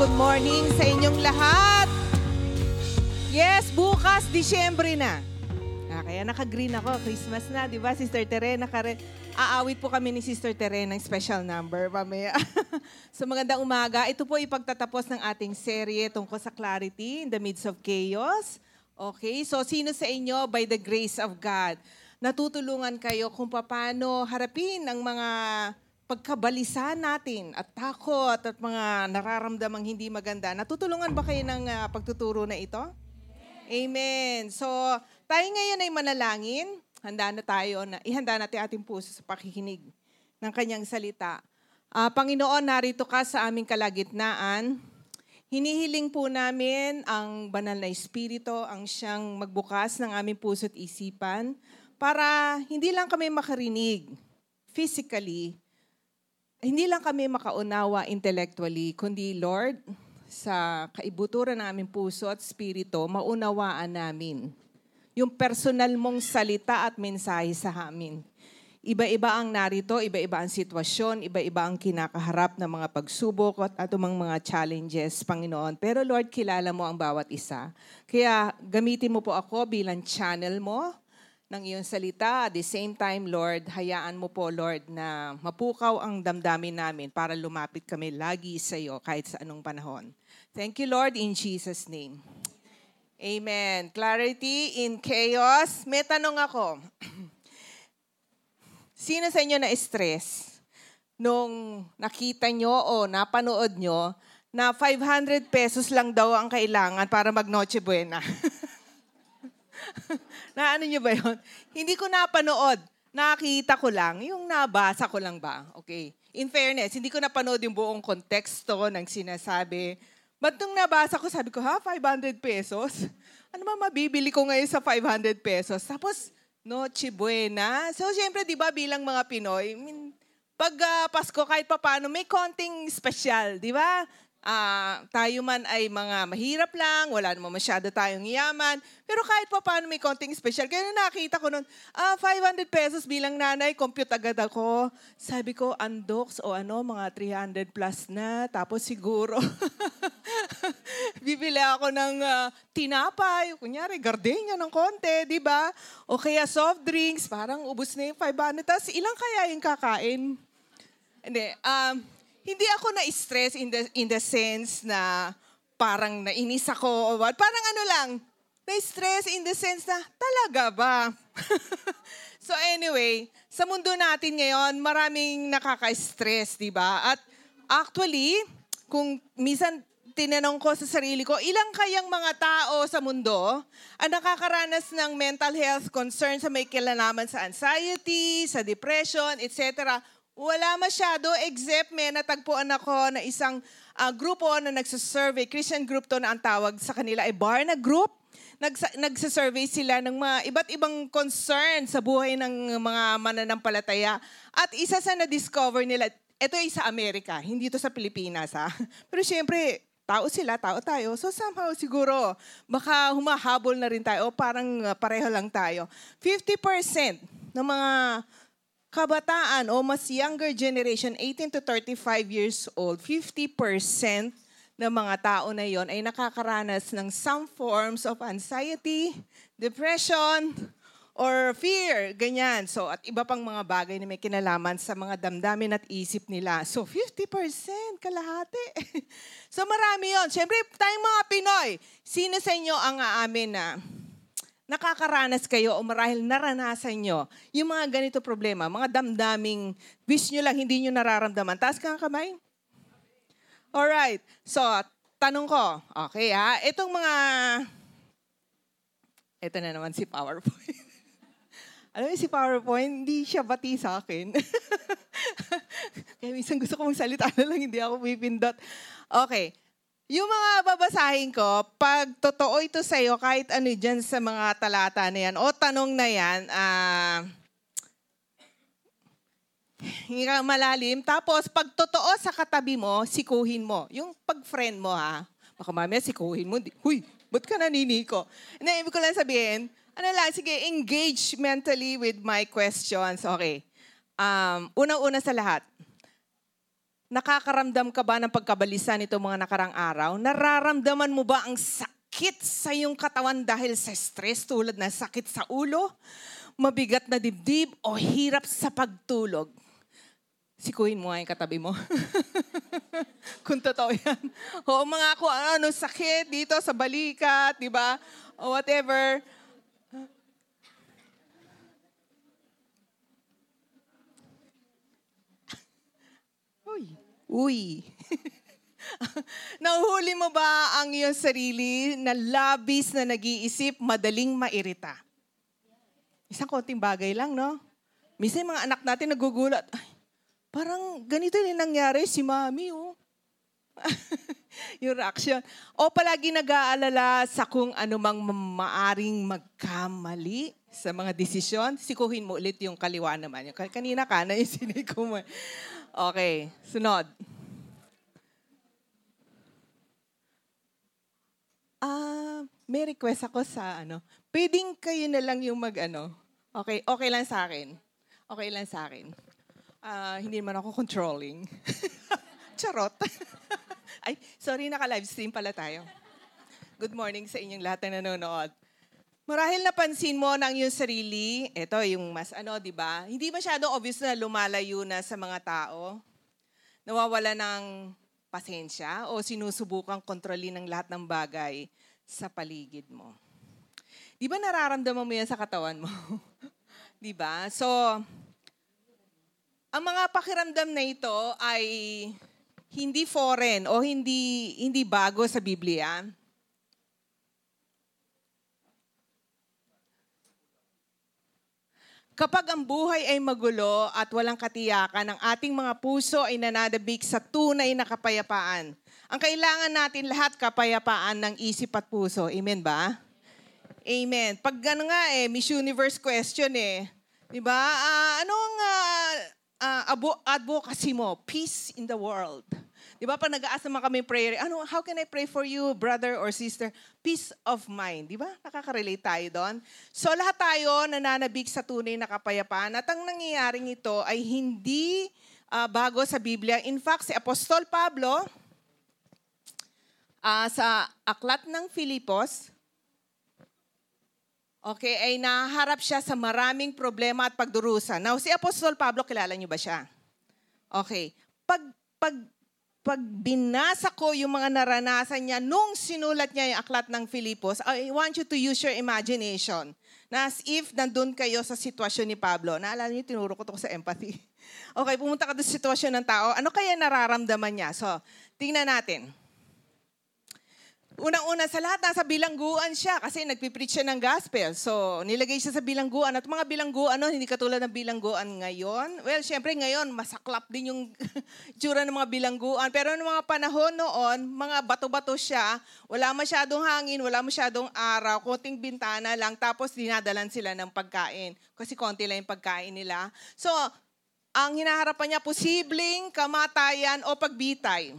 good morning sa inyong lahat. Yes, bukas, Disyembre na. Ah, kaya naka-green ako, Christmas na, di ba, Sister Tere? Nakare Aawit po kami ni Sister Tere ng special number mamaya. so magandang umaga. Ito po ipagtatapos ng ating serye tungkol sa clarity in the midst of chaos. Okay, so sino sa inyo, by the grace of God, natutulungan kayo kung paano harapin ang mga pagkabalisa natin at takot at mga nararamdamang hindi maganda. Natutulungan ba kayo ng uh, pagtuturo na ito? Amen. So, tayo ngayon ay manalangin. Handa na tayo na ihanda natin ating puso sa pakikinig ng kanyang salita. Uh, Panginoon, narito ka sa aming kalagitnaan. Hinihiling po namin ang banal na espiritu, ang siyang magbukas ng aming puso at isipan para hindi lang kami makarinig physically, hindi lang kami makaunawa intellectually, kundi Lord, sa kaibuturan ng aming puso at spirito, maunawaan namin yung personal mong salita at mensahe sa amin. Iba-iba ang narito, iba-iba ang sitwasyon, iba-iba ang kinakaharap ng mga pagsubok at atumang mga challenges, Panginoon. Pero Lord, kilala mo ang bawat isa. Kaya gamitin mo po ako bilang channel mo ng iyong salita. At the same time, Lord, hayaan mo po, Lord, na mapukaw ang damdamin namin para lumapit kami lagi sa iyo kahit sa anong panahon. Thank you, Lord, in Jesus' name. Amen. Clarity in chaos. May tanong ako. Sino sa inyo na-stress nung nakita nyo o napanood nyo na 500 pesos lang daw ang kailangan para mag Noche Buena? na ano nyo ba yun? Hindi ko napanood. Nakita ko lang. Yung nabasa ko lang ba? Okay. In fairness, hindi ko napanood yung buong konteksto ng sinasabi. But nung nabasa ko, sabi ko, ha, 500 pesos? Ano ba mabibili ko ngayon sa 500 pesos? Tapos, Noche Buena. So, syempre, di ba, bilang mga Pinoy, pag uh, Pasko, kahit pa paano, may konting special, di ba? Uh, tayo man ay mga mahirap lang, wala naman masyado tayong yaman, pero kahit pa paano may konting special. Kaya nung nakita ko nun, ah, 500 pesos bilang nanay, compute agad ako. Sabi ko, undox o ano, mga 300 plus na. Tapos siguro, bibili ako ng uh, tinapay, kunyari, gardenia ng konti, di ba? O kaya soft drinks, parang ubus na yung 500. Tapos ilang kaya yung kakain? Hindi, um, hindi ako na-stress in the, in the sense na parang nainis ako or what. Parang ano lang, na-stress in the sense na, talaga ba? so anyway, sa mundo natin ngayon, maraming nakaka-stress, di ba? At actually, kung minsan tinanong ko sa sarili ko, ilang kayang mga tao sa mundo ang nakakaranas ng mental health concerns sa may kilalaman sa anxiety, sa depression, etc wala masyado, except may natagpuan ako na isang uh, grupo na nagsasurvey, Christian group to na ang tawag sa kanila ay Barna Group. Nagsa- nagsasurvey sila ng mga iba't ibang concern sa buhay ng mga mananampalataya. At isa sa na-discover nila, ito ay sa Amerika, hindi ito sa Pilipinas. Ha? Pero syempre, tao sila, tao tayo. So somehow siguro, baka humahabol na rin tayo parang uh, pareho lang tayo. 50% ng mga kabataan o mas younger generation, 18 to 35 years old, 50% ng mga tao na yon ay nakakaranas ng some forms of anxiety, depression, or fear, ganyan. So, at iba pang mga bagay na may kinalaman sa mga damdamin at isip nila. So, 50%, kalahati. so, marami yon. Siyempre, tayong mga Pinoy, sino sa inyo ang aamin na nakakaranas kayo o marahil naranasan nyo yung mga ganito problema, mga damdaming wish nyo lang, hindi nyo nararamdaman. Taas ka ang kamay. Alright. So, tanong ko, okay ha, itong mga, ito na naman si PowerPoint. Alam mo, si PowerPoint, hindi siya bati sa akin. Kaya minsan gusto ko magsalita na lang, hindi ako pipindot. Okay. Yung mga babasahin ko, pag totoo ito sa iyo, kahit ano dyan sa mga talata na yan, o tanong na yan, ah, uh, malalim. Tapos, pag totoo sa katabi mo, sikuhin mo. Yung pag-friend mo, ha? Baka mamaya sikuhin mo. Huy, ba't ka naniniko? Hindi, ibig ko lang sabihin, ano lang, sige, engage mentally with my questions. Okay. Um, unang-una sa lahat, Nakakaramdam ka ba ng pagkabalisa nito mga nakarang araw? Nararamdaman mo ba ang sakit sa iyong katawan dahil sa stress tulad ng sakit sa ulo, mabigat na dibdib o hirap sa pagtulog? Sikuhin mo nga yung katabi mo. kung totoo yan. O mga kung ano, sakit dito sa balikat, di ba? O whatever. Uy. Nauhuli mo ba ang iyong sarili na labis na nag-iisip, madaling mairita? Isang konting bagay lang, no? Minsan mga anak natin nagugulat, ay, parang ganito yung nangyari si mami, oh. yung reaction. O palagi nag-aalala sa kung anumang maaring magkamali sa mga desisyon. Sikuhin mo ulit yung kaliwa naman. Yung kanina ka na yung siniko mo. Okay, sunod. Ah, may request ako sa ano. Pwedeng kayo na lang yung mag ano. Okay, okay lang sa akin. Okay lang sa akin. Ah, hindi naman ako controlling. Charot. Ay, sorry, naka-live stream pala tayo. Good morning sa inyong lahat na nanonood. Marahil napansin mo ng iyong sarili, ito yung mas ano, di ba? Hindi masyado obvious na lumalayo na sa mga tao. Nawawala ng pasensya o sinusubukang kontrolin ng lahat ng bagay sa paligid mo. Di ba nararamdaman mo yan sa katawan mo? di ba? So, ang mga pakiramdam na ito ay hindi foreign o hindi hindi bago sa Biblia. Kapag ang buhay ay magulo at walang katiyakan, ang ating mga puso ay nananabik sa tunay na kapayapaan. Ang kailangan natin lahat kapayapaan ng isip at puso. Amen ba? Amen. Pag gano'n nga eh, Miss Universe question eh. Di ba? Uh, anong uh, uh, advocacy mo? Peace in the world. Di ba pag nag-aasa naman kami prayer, ano, how can I pray for you, brother or sister? Peace of mind. Di ba? Nakaka-relate tayo doon. So lahat tayo nananabik sa tunay na kapayapaan. At ang nangyayaring ito ay hindi uh, bago sa Biblia. In fact, si Apostol Pablo, uh, sa aklat ng Filipos, okay, ay naharap siya sa maraming problema at pagdurusa. Now, si Apostol Pablo, kilala niyo ba siya? Okay. Pag, pag pag binasa ko yung mga naranasan niya nung sinulat niya yung aklat ng Filipos, I want you to use your imagination. Na as if nandun kayo sa sitwasyon ni Pablo. Naalala niyo, tinuro ko to sa empathy. Okay, pumunta ka sa sitwasyon ng tao. Ano kaya nararamdaman niya? So, tingnan natin. Unang-una sa lahat, nasa bilangguan siya kasi nagpipreach siya ng gospel. So, nilagay siya sa bilangguan. At mga bilangguan, no, hindi katulad ng bilangguan ngayon. Well, syempre ngayon, masaklap din yung tsura ng mga bilangguan. Pero noong mga panahon noon, mga bato-bato siya. Wala masyadong hangin, wala masyadong araw, konting bintana lang. Tapos dinadalan sila ng pagkain. Kasi konti lang yung pagkain nila. So, ang hinaharapan niya, posibleng kamatayan o pagbitay.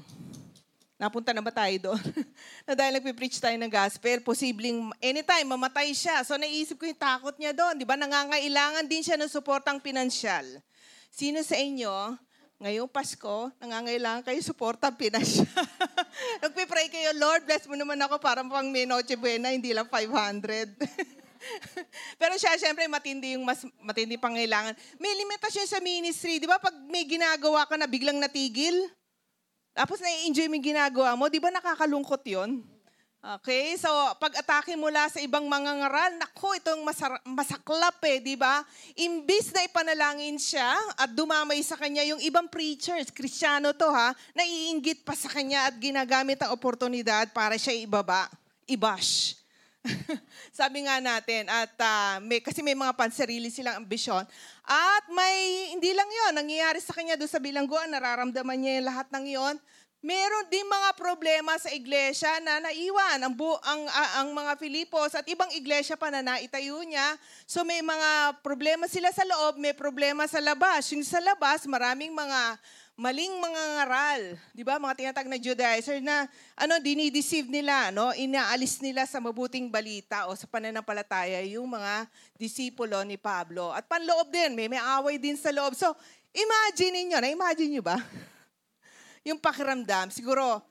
Napunta na ba tayo doon? na dahil nagpipreach tayo ng gospel, posibleng anytime mamatay siya. So naisip ko yung takot niya doon. Di ba? Nangangailangan din siya ng suportang pinansyal. Sino sa inyo, ngayong Pasko, nangangailangan kayo suportang pinansyal? Nagpipray kayo, Lord, bless mo naman ako para pang may Noche Buena, hindi lang 500. Pero siya, syempre, matindi yung mas matindi pangailangan. May limitasyon sa ministry. Di ba? Pag may ginagawa ka na biglang natigil, tapos na-enjoy mo yung ginagawa mo, di ba nakakalungkot yon? Okay, so pag-atake mula sa ibang mga ngaral, nako, itong masar- masaklap eh, di ba? Imbis na ipanalangin siya at dumamay sa kanya yung ibang preachers, kristyano to ha, naiinggit pa sa kanya at ginagamit ang oportunidad para siya ibaba, ibash. Sabi nga natin, at uh, may, kasi may mga pansarili silang ambisyon. At may, hindi lang yon nangyayari sa kanya doon sa bilangguan, nararamdaman niya yung lahat ng yon meron din mga problema sa iglesia na naiwan ang, bu- ang, uh, ang mga Filipos at ibang iglesia pa na naitayo niya. So may mga problema sila sa loob, may problema sa labas. Yung sa labas, maraming mga maling mga ngaral, 'di ba? Mga tinatag na Judaizer na ano dinideceive nila, no? Inaalis nila sa mabuting balita o sa pananampalataya yung mga disipulo ni Pablo. At panloob din, may may away din sa loob. So, imagine niyo, na imagine niyo ba? yung pakiramdam, siguro,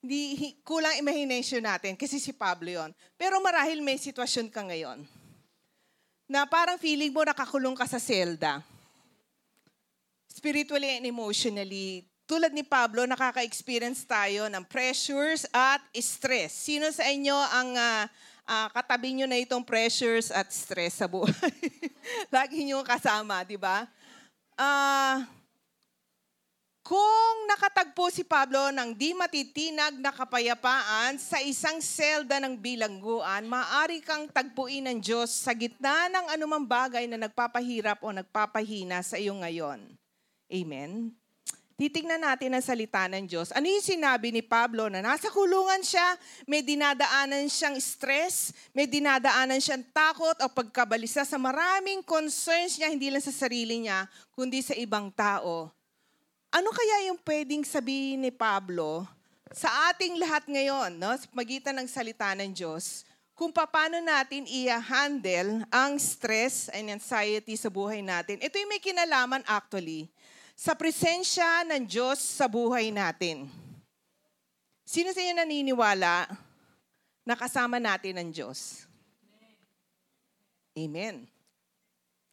hindi, hi- kulang imagination natin kasi si Pablo yon. Pero marahil may sitwasyon ka ngayon na parang feeling mo nakakulong ka sa selda. Spiritually and emotionally, tulad ni Pablo, nakaka-experience tayo ng pressures at stress. Sino sa inyo ang ah, ah, katabi nyo na itong pressures at stress sa buhay? Lagi nyo kasama, di ba? Ah, kung nakatagpo si Pablo ng di matitinag na kapayapaan sa isang selda ng bilangguan, maaari kang tagpuin ng Diyos sa gitna ng anumang bagay na nagpapahirap o nagpapahina sa iyo ngayon. Amen? Titingnan natin ang salita ng Diyos. Ano yung sinabi ni Pablo na nasa kulungan siya, may dinadaanan siyang stress, may dinadaanan siyang takot o pagkabalisa sa maraming concerns niya, hindi lang sa sarili niya, kundi sa ibang tao. Ano kaya yung pwedeng sabihin ni Pablo sa ating lahat ngayon, no, sa magitan ng salita ng Diyos, kung paano natin i-handle ang stress and anxiety sa buhay natin. Ito yung may kinalaman actually sa presensya ng Diyos sa buhay natin. Sino sa inyo naniniwala na kasama natin ang Diyos? Amen.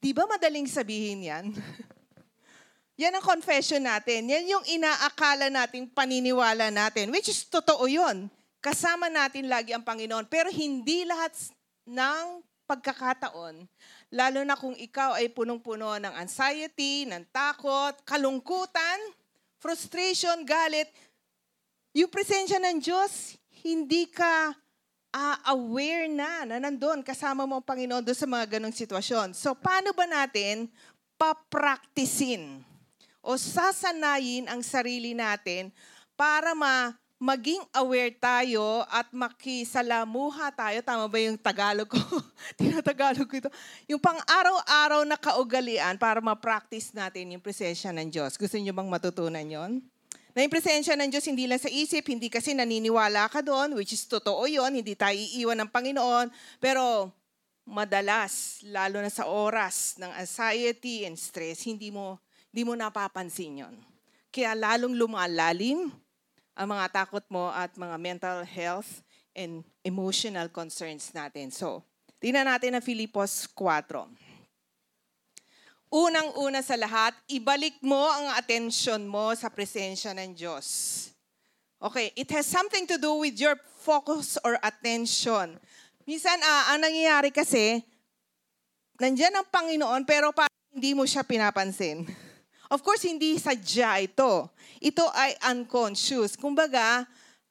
Di ba madaling sabihin yan? yan ang confession natin. Yan yung inaakala nating paniniwala natin, which is totoo yun. Kasama natin lagi ang Panginoon. Pero hindi lahat ng pagkakataon, lalo na kung ikaw ay punong-puno ng anxiety, ng takot, kalungkutan, frustration, galit, yung presensya ng Diyos, hindi ka ah, aware na na nandun kasama mo ang Panginoon doon sa mga ganong sitwasyon. So, paano ba natin papraktisin o sasanayin ang sarili natin para ma maging aware tayo at makisalamuha tayo. Tama ba yung Tagalog ko? Tinatagalog ko ito. Yung pang-araw-araw na kaugalian para ma-practice natin yung presensya ng Diyos. Gusto niyo bang matutunan yon? Na yung presensya ng Diyos hindi lang sa isip, hindi kasi naniniwala ka doon, which is totoo yon hindi tayo iiwan ng Panginoon. Pero madalas, lalo na sa oras ng anxiety and stress, hindi mo, hindi mo napapansin yon. Kaya lalong lumalalim ang mga takot mo at mga mental health and emotional concerns natin. So, tingnan natin ang Filipos 4. Unang-una sa lahat, ibalik mo ang atensyon mo sa presensya ng Diyos. Okay, it has something to do with your focus or attention. Minsan, ah, ang nangyayari kasi, nandyan ang Panginoon pero parang hindi mo siya pinapansin. Of course, hindi sadya ito. Ito ay unconscious. Kumbaga,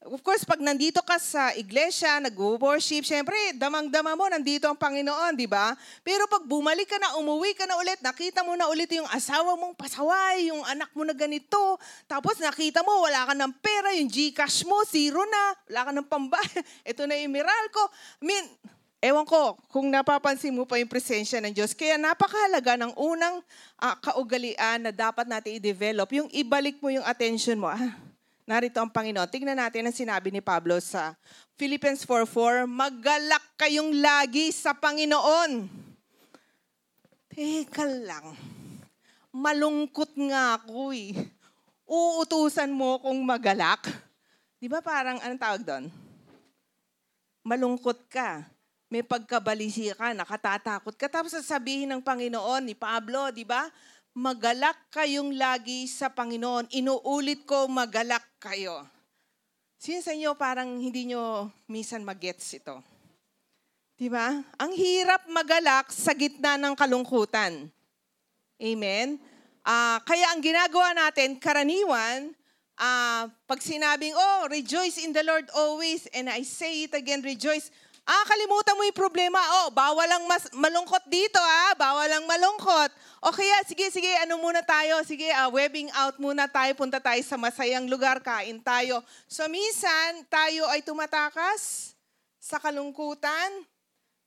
of course, pag nandito ka sa iglesia, nag-worship, syempre, damang-dama mo, nandito ang Panginoon, di ba? Pero pag bumalik ka na, umuwi ka na ulit, nakita mo na ulit yung asawa mong pasaway, yung anak mo na ganito, tapos nakita mo, wala ka ng pera, yung Gcash mo, zero na, wala ka ng pambayad, ito na yung Meralco. I mean, Ewan ko kung napapansin mo pa yung presensya ng Diyos. Kaya napakahalaga ng unang uh, kaugalian na dapat natin i-develop, yung ibalik mo yung attention mo. Ah, narito ang Panginoon. Tingnan natin ang sinabi ni Pablo sa Philippians 4.4, Maggalak kayong lagi sa Panginoon. Teka lang. Malungkot nga ako eh. Uutusan mo kung magalak. Di ba parang, anong tawag doon? Malungkot ka may pagkabalisi ka, nakatatakot ka. Tapos sasabihin ng Panginoon ni Pablo, di ba? Magalak kayong lagi sa Panginoon. Inuulit ko, magalak kayo. Sino sa inyo parang hindi nyo minsan magets ito? Di ba? Ang hirap magalak sa gitna ng kalungkutan. Amen? Uh, kaya ang ginagawa natin, karaniwan, uh, pag sinabing, oh, rejoice in the Lord always, and I say it again, rejoice, Ah, kalimutan mo yung problema. Oh, bawal lang mas malungkot dito ah. Bawal lang malungkot. O kaya, sige, sige, ano muna tayo? Sige, uh, webbing out muna tayo. Punta tayo sa masayang lugar. Kain tayo. So, minsan, tayo ay tumatakas sa kalungkutan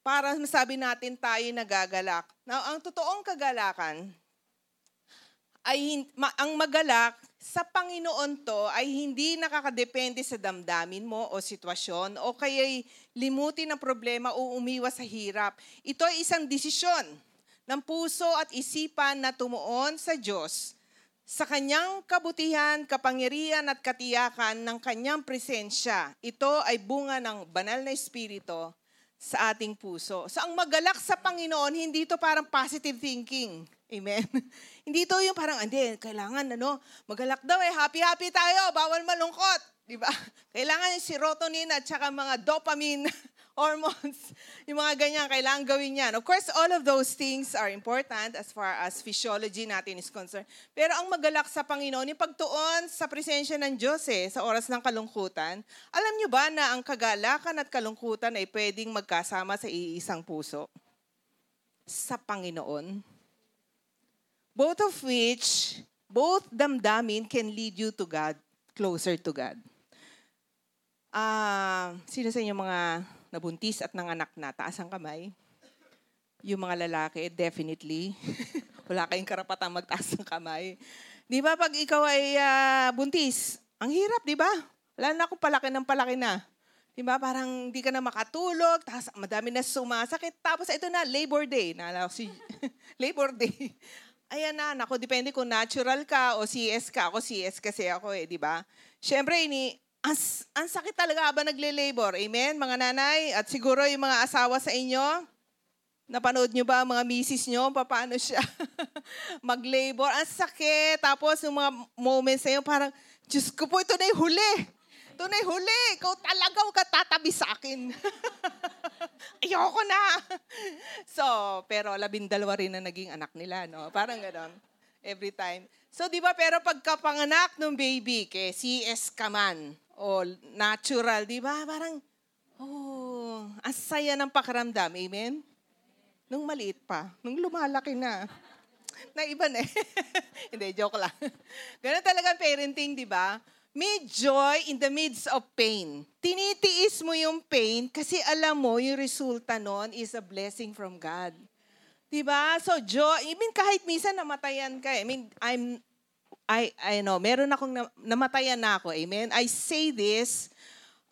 para masabi natin tayo nagagalak. Now, ang totoong kagalakan ay ang magalak sa Panginoon to ay hindi nakakadepende sa damdamin mo o sitwasyon o kaya limutin ang problema o umiwas sa hirap. Ito ay isang desisyon ng puso at isipan na tumuon sa Diyos sa kanyang kabutihan, kapangyarihan at katiyakan ng kanyang presensya. Ito ay bunga ng banal na espiritu sa ating puso. So ang magalak sa Panginoon, hindi ito parang positive thinking. Amen? hindi ito yung parang, hindi, kailangan ano, magalak daw eh, happy-happy tayo, bawal malungkot. Di ba? Kailangan yung serotonin at saka mga dopamine hormones, yung mga ganyan, kailangan gawin yan. Of course, all of those things are important as far as physiology natin is concerned. Pero ang magalak sa Panginoon, yung pagtuon sa presensya ng Diyos eh, sa oras ng kalungkutan. Alam niyo ba na ang kagalakan at kalungkutan ay pwedeng magkasama sa iisang puso? Sa Panginoon. Both of which, both damdamin can lead you to God, closer to God. Uh, sino sa inyo mga nabuntis at nanganak na, taas ang kamay. Yung mga lalaki, definitely. Wala kayong karapatang magtaas ng kamay. Di ba pag ikaw ay uh, buntis, ang hirap, di ba? Wala na akong palaki ng palaki na. Di ba? Parang hindi ka na makatulog, tapos madami na sumasakit. Tapos ito na, Labor Day. Naalala ko si Labor Day. Ayan na, nako, depende kung natural ka o CS ka. Ako CS kasi ako eh, di ba? Siyempre, ini, ang, ang sakit talaga habang nagle-labor. Amen, mga nanay? At siguro yung mga asawa sa inyo, napanood nyo ba mga misis nyo, paano siya mag-labor? Ang sakit. Tapos yung mga moments na yun, parang, Diyos ko po, ito na yung huli. Ito na yung huli. Ikaw talaga huwag ka tatabi sa akin. Ayoko na. so, pero labindalawa rin na naging anak nila, no? Parang gano'n. Every time. So, di ba, pero pagkapanganak ng baby, kay CS ka man, o natural, di ba? Parang, oh, ang saya ng pakiramdam. Amen? Nung maliit pa, nung lumalaki na. Na iba na eh. Hindi, joke lang. Ganun talaga parenting, di ba? May joy in the midst of pain. Tinitiis mo yung pain kasi alam mo yung resulta nun is a blessing from God. Diba? So, joy, even kahit minsan namatayan ka, I mean, I'm I, I know, meron akong namatayan na ako. Amen? I say this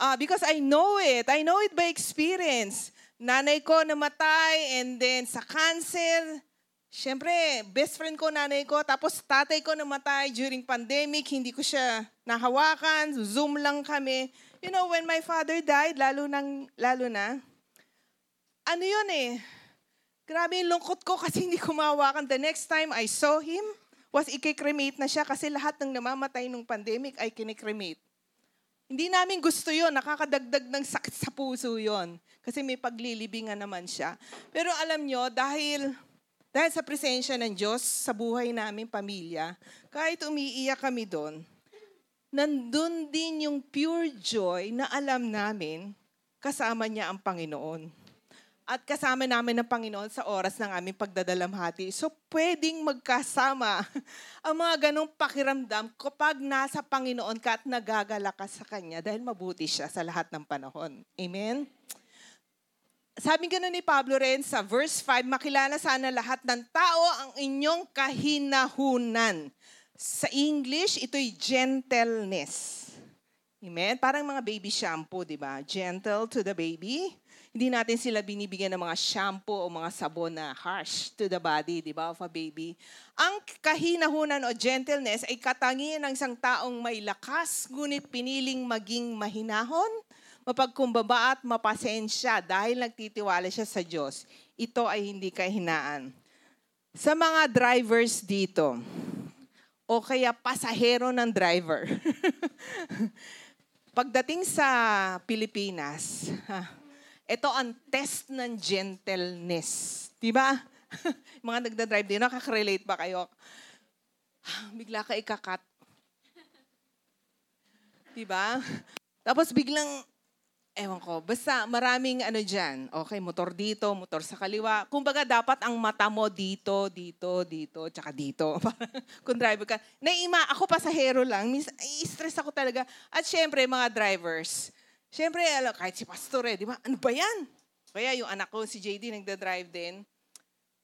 uh, because I know it. I know it by experience. Nanay ko namatay and then sa cancer, Siyempre, best friend ko, nanay ko, tapos tatay ko namatay during pandemic, hindi ko siya nahawakan, Zoom lang kami. You know, when my father died, lalo, nang, lalo na, ano yun eh, grabe yung lungkot ko kasi hindi ko mahawakan. The next time I saw him, was ikikremate na siya kasi lahat ng namamatay nung pandemic ay kinikremate. Hindi namin gusto yon nakakadagdag ng sakit sa puso yon Kasi may paglilibingan naman siya. Pero alam nyo, dahil, dahil sa presensya ng Diyos sa buhay namin pamilya, kahit umiiyak kami doon, nandun din yung pure joy na alam namin kasama niya ang Panginoon at kasama namin ng Panginoon sa oras ng aming pagdadalamhati. So, pwedeng magkasama ang mga ganong pakiramdam kapag nasa Panginoon ka at nagagala ka sa Kanya dahil mabuti siya sa lahat ng panahon. Amen? Sabi gano'n ni Pablo rin sa verse 5, makilala sana lahat ng tao ang inyong kahinahunan. Sa English, ito'y gentleness. Amen? Parang mga baby shampoo, di ba? Gentle to the baby hindi natin sila binibigyan ng mga shampoo o mga sabon na harsh to the body, di ba, of a baby. Ang kahinahunan o gentleness ay katangian ng isang taong may lakas, ngunit piniling maging mahinahon, mapagkumbaba at mapasensya dahil nagtitiwala siya sa Diyos. Ito ay hindi kahinaan. Sa mga drivers dito, o kaya pasahero ng driver, pagdating sa Pilipinas, ito ang test ng gentleness. Di ba? mga nagda-drive din, nakaka-relate ba kayo? Bigla ka ikakat. Di ba? Tapos biglang, ewan ko, basta maraming ano dyan. Okay, motor dito, motor sa kaliwa. Kumbaga dapat ang mata mo dito, dito, dito, tsaka dito. Kung driver ka. Naima, ako pasahero lang. Minsan, stress ako talaga. At syempre, mga drivers, Siyempre, alam, kahit si pastor eh, di ba? Ano ba yan? Kaya yung anak ko, si JD, nagda-drive din.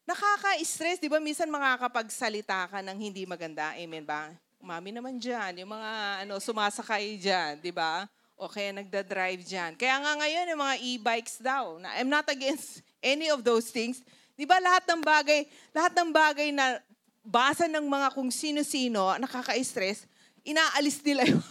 Nakaka-stress, di ba? Minsan makakapagsalita ka ng hindi maganda. Amen ba? Mami naman dyan, yung mga ano, sumasakay dyan, di ba? O kaya nagda-drive dyan. Kaya nga ngayon, yung mga e-bikes daw. Na, I'm not against any of those things. Di ba lahat ng bagay, lahat ng bagay na basa ng mga kung sino-sino, nakaka-stress, inaalis nila yun.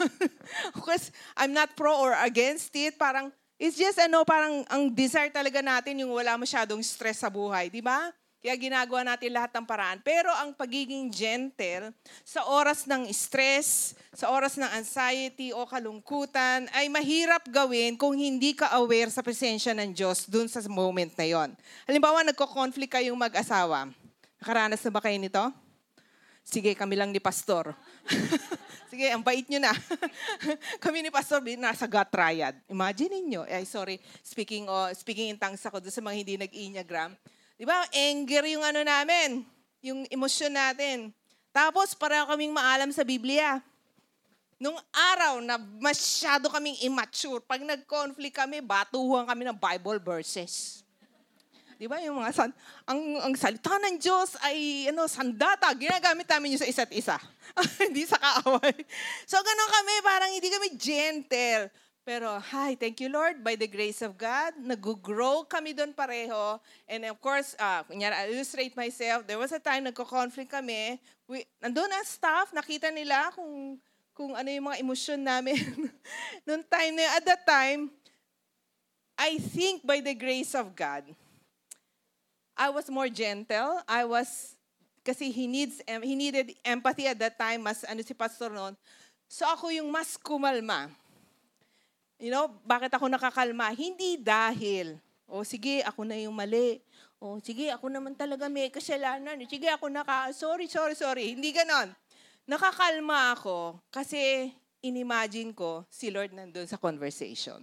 Because I'm not pro or against it. Parang, it's just ano, parang ang desire talaga natin yung wala masyadong stress sa buhay. Di ba? Kaya ginagawa natin lahat ng paraan. Pero ang pagiging gentle sa oras ng stress, sa oras ng anxiety o kalungkutan, ay mahirap gawin kung hindi ka aware sa presensya ng Diyos dun sa moment na yon. Halimbawa, nagko-conflict kayong mag-asawa. Nakaranas na ba kayo nito? Sige, kami lang ni Pastor. Sige, ang bait nyo na. kami ni Pastor, nasa gut triad. Imagine niyo, ay sorry, speaking, oh, speaking in tongues ako sa mga hindi nag-enneagram. Di ba, anger yung ano namin, yung emosyon natin. Tapos, para kaming maalam sa Biblia. Nung araw na masyado kaming immature, pag nag-conflict kami, batuhan kami ng Bible verses. Di ba yung mga san, ang, ang salita ng Diyos ay ano, sandata, ginagamit namin yun sa isa't isa. hindi sa kaaway. So ganun kami, parang hindi kami gentle. Pero, hi, thank you Lord, by the grace of God, nag-grow kami doon pareho. And of course, uh, kunyari, I illustrate myself, there was a time nagko-conflict kami. We, nandun ang staff, nakita nila kung, kung ano yung mga emosyon namin. Noong time na yun, at that time, I think by the grace of God, I was more gentle. I was, kasi he needs, he needed empathy at that time, mas ano si pastor noon. So ako yung mas kumalma You know, bakit ako nakakalma? Hindi dahil, o oh, sige, ako na yung mali. O oh, sige, ako naman talaga may kasalanan. Sige, ako naka, sorry, sorry, sorry. Hindi ganon. Nakakalma ako kasi inimagine ko si Lord nandun sa conversation.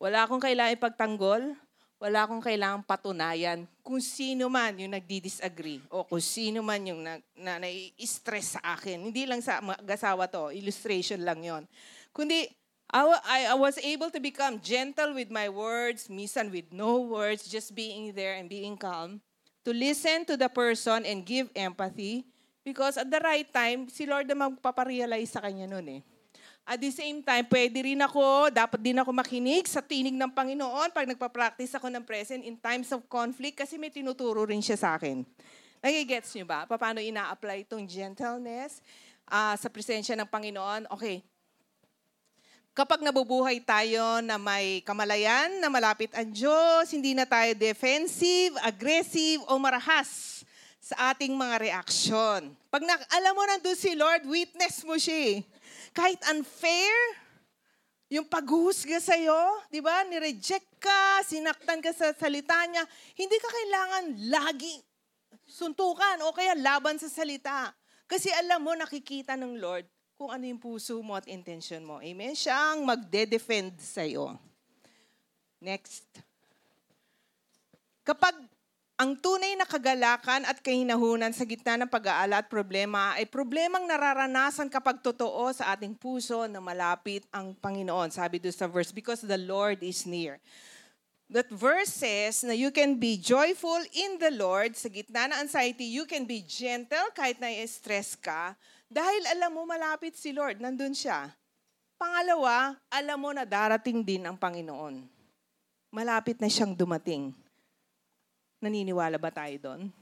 Wala akong kailangan ipagtanggol. Wala akong kailangang patunayan kung sino man yung nagdi-disagree o kung sino man yung na, na, na-stress sa akin. Hindi lang sa mag-asawa to, illustration lang yon. Kundi I, I was able to become gentle with my words, misan with no words, just being there and being calm, to listen to the person and give empathy, because at the right time, si Lord na magpaparealize sa kanya noon eh. At the same time, pwede rin ako, dapat din ako makinig sa tinig ng Panginoon pag nagpa-practice ako ng present in times of conflict kasi may tinuturo rin siya sa akin. Nagigets niyo ba? Paano ina-apply itong gentleness uh, sa presensya ng Panginoon? Okay, Kapag nabubuhay tayo na may kamalayan, na malapit ang Diyos, hindi na tayo defensive, aggressive, o marahas sa ating mga reaksyon. Pag na, alam mo nandun si Lord, witness mo siya. Eh. Kahit unfair, yung paghuhusga sa'yo, di ba? Nireject ka, sinaktan ka sa salita niya, hindi ka kailangan lagi suntukan o kaya laban sa salita. Kasi alam mo, nakikita ng Lord, kung ano yung puso mo at intention mo. Amen? Siya ang magde-defend sa'yo. Next. Kapag ang tunay na kagalakan at kahinahunan sa gitna ng pag-aala at problema ay problemang nararanasan kapag totoo sa ating puso na malapit ang Panginoon. Sabi doon sa verse, because the Lord is near. That verse says na you can be joyful in the Lord. Sa gitna ng anxiety, you can be gentle kahit na-stress ka dahil alam mo, malapit si Lord, nandun siya. Pangalawa, alam mo na darating din ang Panginoon. Malapit na siyang dumating. Naniniwala ba tayo doon?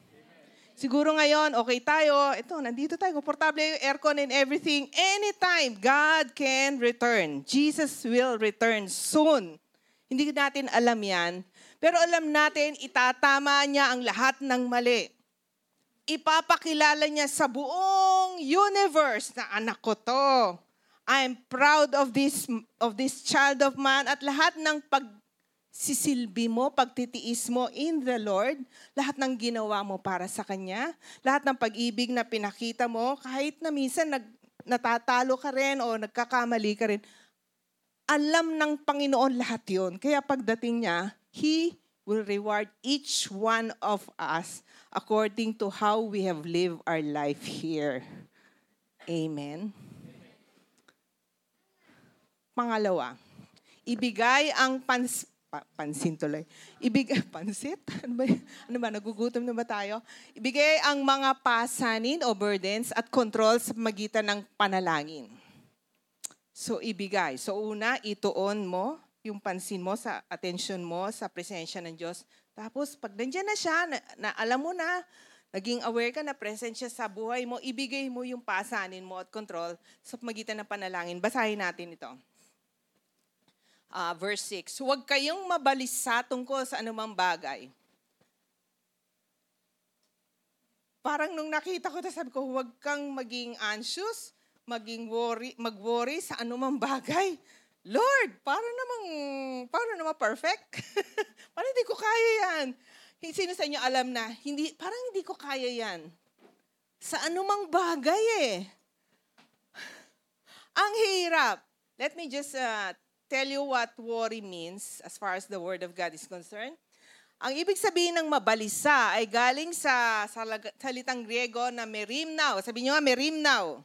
Siguro ngayon, okay tayo. Ito, nandito tayo. Komportable yung aircon and everything. Anytime, God can return. Jesus will return soon. Hindi natin alam yan. Pero alam natin, itatama niya ang lahat ng mali ipapakilala niya sa buong universe na anak ko to. I'm proud of this of this child of man at lahat ng pag sisilbi mo, pagtitiis mo in the Lord, lahat ng ginawa mo para sa Kanya, lahat ng pag-ibig na pinakita mo, kahit na minsan nag, natatalo ka rin o nagkakamali ka rin, alam ng Panginoon lahat yon. Kaya pagdating niya, He will reward each one of us according to how we have lived our life here. Amen. Pangalawa, ibigay ang pans, pa, pansin tuloy. Ibigay, pansit? Ano ba, ano ba, nagugutom na ba tayo? Ibigay ang mga pasanin o burdens at control sa magitan ng panalangin. So, ibigay. So, una, ituon mo yung pansin mo sa attention mo sa presensya ng Diyos tapos, pag nandiyan na siya, na, na alam mo na, naging aware ka na present siya sa buhay mo, ibigay mo yung pasanin mo at control sa magitan ng panalangin. Basahin natin ito. Uh, verse 6, Huwag kayong mabalisa tungkol sa anumang bagay. Parang nung nakita ko, sabi ko, huwag kang maging anxious, maging worry, mag-worry sa anumang bagay. Lord, para namang, para namang perfect? parang hindi ko kaya yan. Sino sa inyo alam na, hindi, parang hindi ko kaya yan. Sa anumang bagay eh. Ang hirap. Let me just uh, tell you what worry means as far as the Word of God is concerned. Ang ibig sabihin ng mabalisa ay galing sa, sa salitang Griego na merimnao. Sabi nyo nga, merimnao.